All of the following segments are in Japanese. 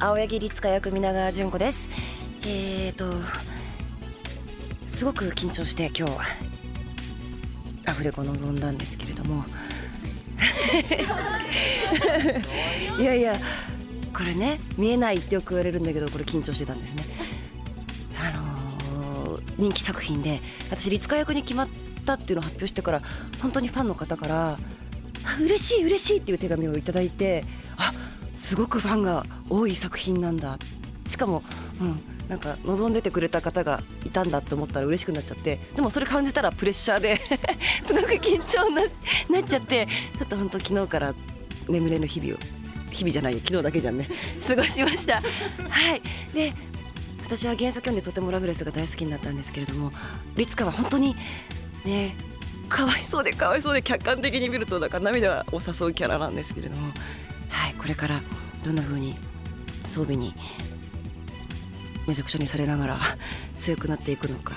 青柳律香役皆川純子です。えーとすごく緊張して今日アフレコ臨んだんですけれども。いやいやこれね見えないってよく言われるんだけどこれ緊張してたんですね。あのー人気作品で私律香役に決まったっていうのを発表してから本当にファンの方からあ嬉しい嬉しいっていう手紙をいただいてすごくファンが多い作品なんだ。しかも、うん、なんか望んでてくれた方がいたんだって思ったら嬉しくなっちゃってでもそれ感じたらプレッシャーで すごく緊張ななっちゃってちょっと本当昨日から眠れぬ日々を日々じゃないよ昨日だけじゃんね。過ごしました。はい。で私は原作読んでとてもラブレスが大好きになったんですけれども律香は本当にねかわいそうでかわいそうで客観的に見るとなんか涙を誘うキャラなんですけれどもはいこれからどんな風に装備にめちゃくちゃにされながら強くなっていくのか。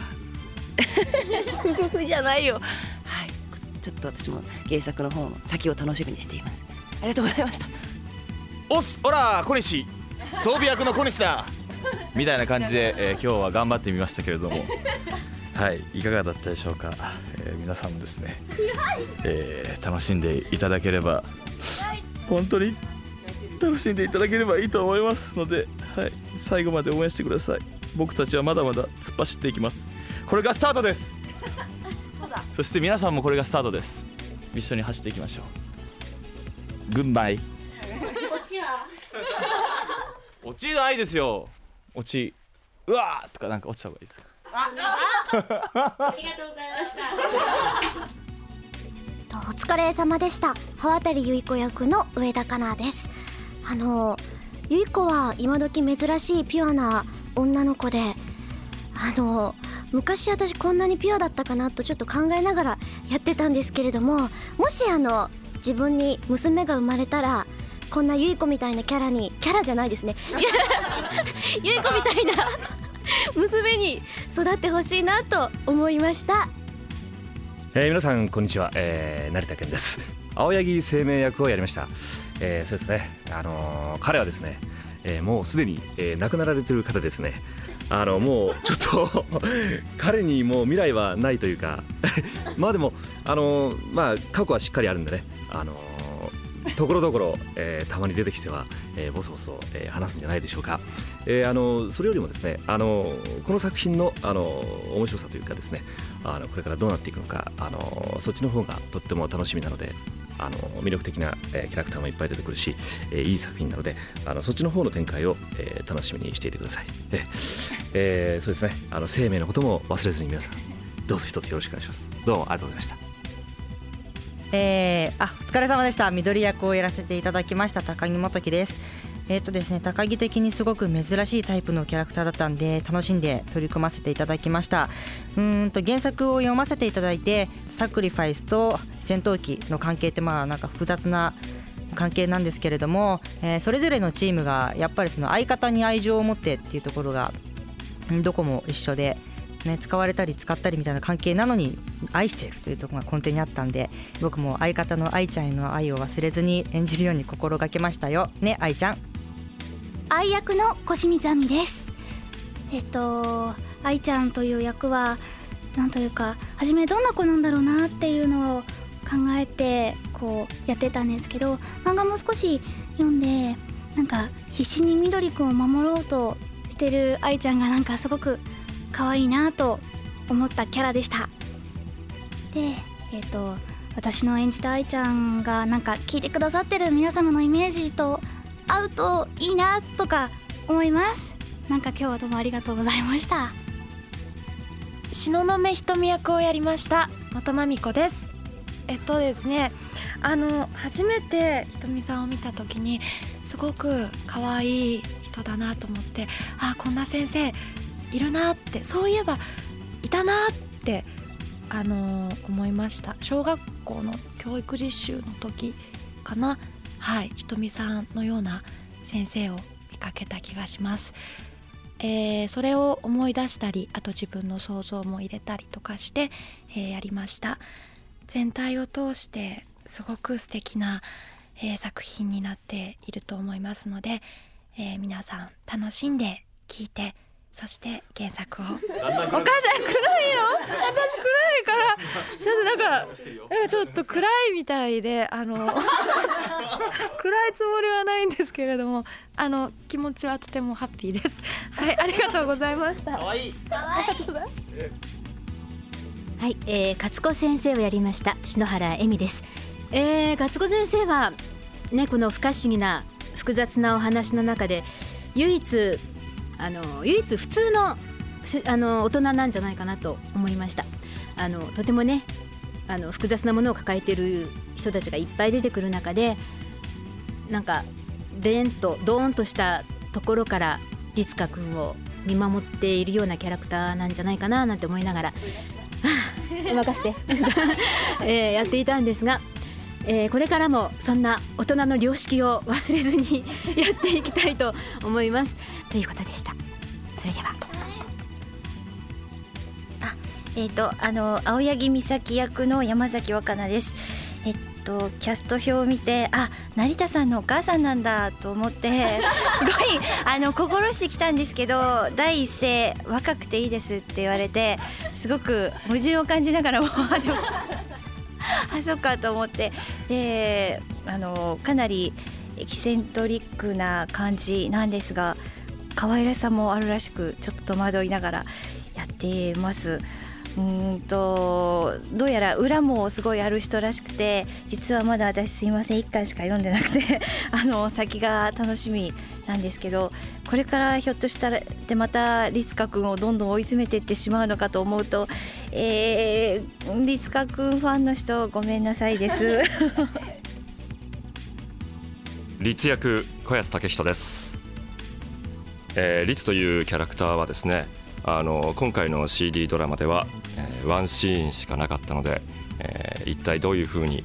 じゃないよはいちょっと私も原作の方の先を楽しみにしています。ありがとうございました。おっすおら小西。装備役の小西だ。みたいな感じで、えー今日は頑張ってみましたけれども。はいいかがだったでしょうか、えー皆さんもですね、えー楽しんでいただければ本当に楽しんでいただければいいと思いますので、はい、最後まで応援してください。僕たちはまだまだ突っ走っていきます。これがスタートです。そして皆さんもこれがスタートです。一緒に走っていきましょう。グンバイこっちは？落ちないですよ。落ちうわーとかなんか落ちた方がいいですよありがとうございました。とお疲れ様でした。刃渡ゆい子役の上田香奈です。あのゆい子は今時珍しいピュアな女の子であの昔私こんなにピュアだったかなとちょっと考えながらやってたんですけれどももしあの自分に娘が生まれたらこんなゆい子みたいなキャラにキャラじゃないですね。ゆい子みたいな 娘に育ってほしいなと思いました。えー皆さんこんにちは、えー成田健です。青柳生命役をやりました、えーそうですね。あのー彼はですね、えーもうすでに、えー亡くなられてる方ですね。あのもうちょっと 彼にもう未来はないというか。まあでもあのーまあ過去はしっかりあるんでね。あのーところどころ、えーたまに出てきては、えーボソボソ、えー話すんじゃないでしょうか、えーあのそれよりもですねあのこの作品のあの面白さというかですねあのこれからどうなっていくのかあのそっちの方がとっても楽しみなのであの魅力的な、えーキャラクターもいっぱい出てくるし、えーいい作品なのであのそっちの方の展開を、えー楽しみにしていてください。で、えーそうですねあの生命のことも忘れずに皆さんどうぞ一つよろしくお願いします。どうもありがとうございました。えー、あお疲れ様でした。緑役をやらせていただきました。高木元樹です。えっ、とですね高木的にすごく珍しいタイプのキャラクターだったんで楽しんで取り組ませていただきました。うんと原作を読ませていただいてサクリファイスと戦闘機の関係ってまあなんか複雑な関係なんですけれども、えーそれぞれのチームがやっぱりその相方に愛情を持ってっていうところがどこも一緒で、ね、使われたり使ったりみたいな関係なのに愛しているというところが根底にあったんで僕も相方の愛ちゃんへの愛を忘れずに演じるように心がけましたよ。ね愛ちゃん。愛役の小清水亜美です。えっと愛ちゃんという役はなんというか初めどんな子なんだろうなっていうのを考えてこうやってたんですけど漫画も少し読んでなんか必死に緑くんを守ろうとしてる愛ちゃんがなんかすごく可愛いなと思ったキャラでした。でえっ、と私の演じた愛ちゃんがなんか聞いてくださってる皆様のイメージと合うといいなとか思います。なんか今日はどうもありがとうございました。東雲瞳役をやりました。元真美子です。えっとですねあの初めてひとみさんを見た時にすごく可愛い人だなと思ってあこんな先生いるなってそういえばいたなってあの思いました。小学校の教育実習の時かな。はいひとみさんのような先生を見かけた気がします。えーそれを思い出したりあと自分の想像も入れたりとかして、えーやりました。全体を通してすごく素敵な、えー作品になっていると思いますのでえー皆さん楽しんで聞いてそして原作を。お母さん暗いの？私暗いから。ちょっとなんかなんかちょっと暗いみたいであの 暗いつもりはないんですけれどもあの気持ちはとてもハッピーです。はいありがとうございました。可愛いはい、えー、勝子先生をやりました篠原恵美です。えー、勝子先生はねこの不可思議な複雑なお話の中で唯一あの唯一普通のせあの大人なんじゃないかなと思いました。あのとてもねあの複雑なものを抱えている人たちがいっぱい出てくる中でなんかでんとドーンとしたところから律香君を見守っているようなキャラクターなんじゃないかななんて思いながら任せて、えーやっていたんですが、えーこれからもそんな大人の良識を忘れずにやっていきたいと思います。ということでした。それでは。えっ、とあの青柳美咲役の山崎若菜です。えっとキャスト表を見てあ成田さんのお母さんなんだと思って すごいあの心してきたんですけど第一声若くていいですって言われてすごく矛盾を感じながらでも あそっかと思ってであのかなりエキセントリックな感じなんですが可愛らしさもあるらしくちょっと戸惑いながらやってます。うんとどうやら裏もすごいある人らしくて実はまだ私すいません1巻しか読んでなくて あの先が楽しみなんですけどこれからひょっとしたらでまた律香君をどんどん追い詰めていってしまうのかと思うと、えー、律香君ファンの人ごめんなさいです。律役小安武人です、えー、律というキャラクターはですねあの今回の CD ドラマでは、えーワンシーンしかなかったので、えー一体どういう風に、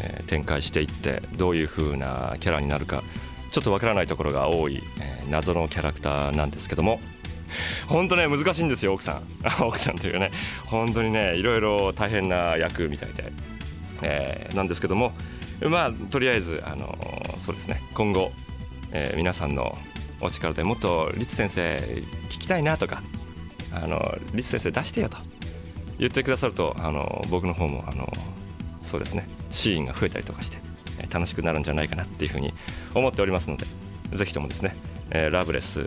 えー展開していってどういう風なキャラになるかちょっとわからないところが多い、えー謎のキャラクターなんですけども。本当ね難しいんですよ奥さん。奥さんというね。本当にねいろいろ大変な役みたいで、えーなんですけども。まあとりあえずあのそうですね。今後、えー皆さんのお力でもっと律先生聞きたいなとかあの律先生出してよと。言ってくださるとあの僕の方もあのそうですね。シーンが増えたりとかして。楽しくなるんじゃないかなっていうふうに思っておりますのでぜひともですね、えーラブレス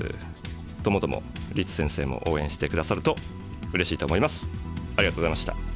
ともども律先生も応援してくださると嬉しいと思います。ありがとうございました。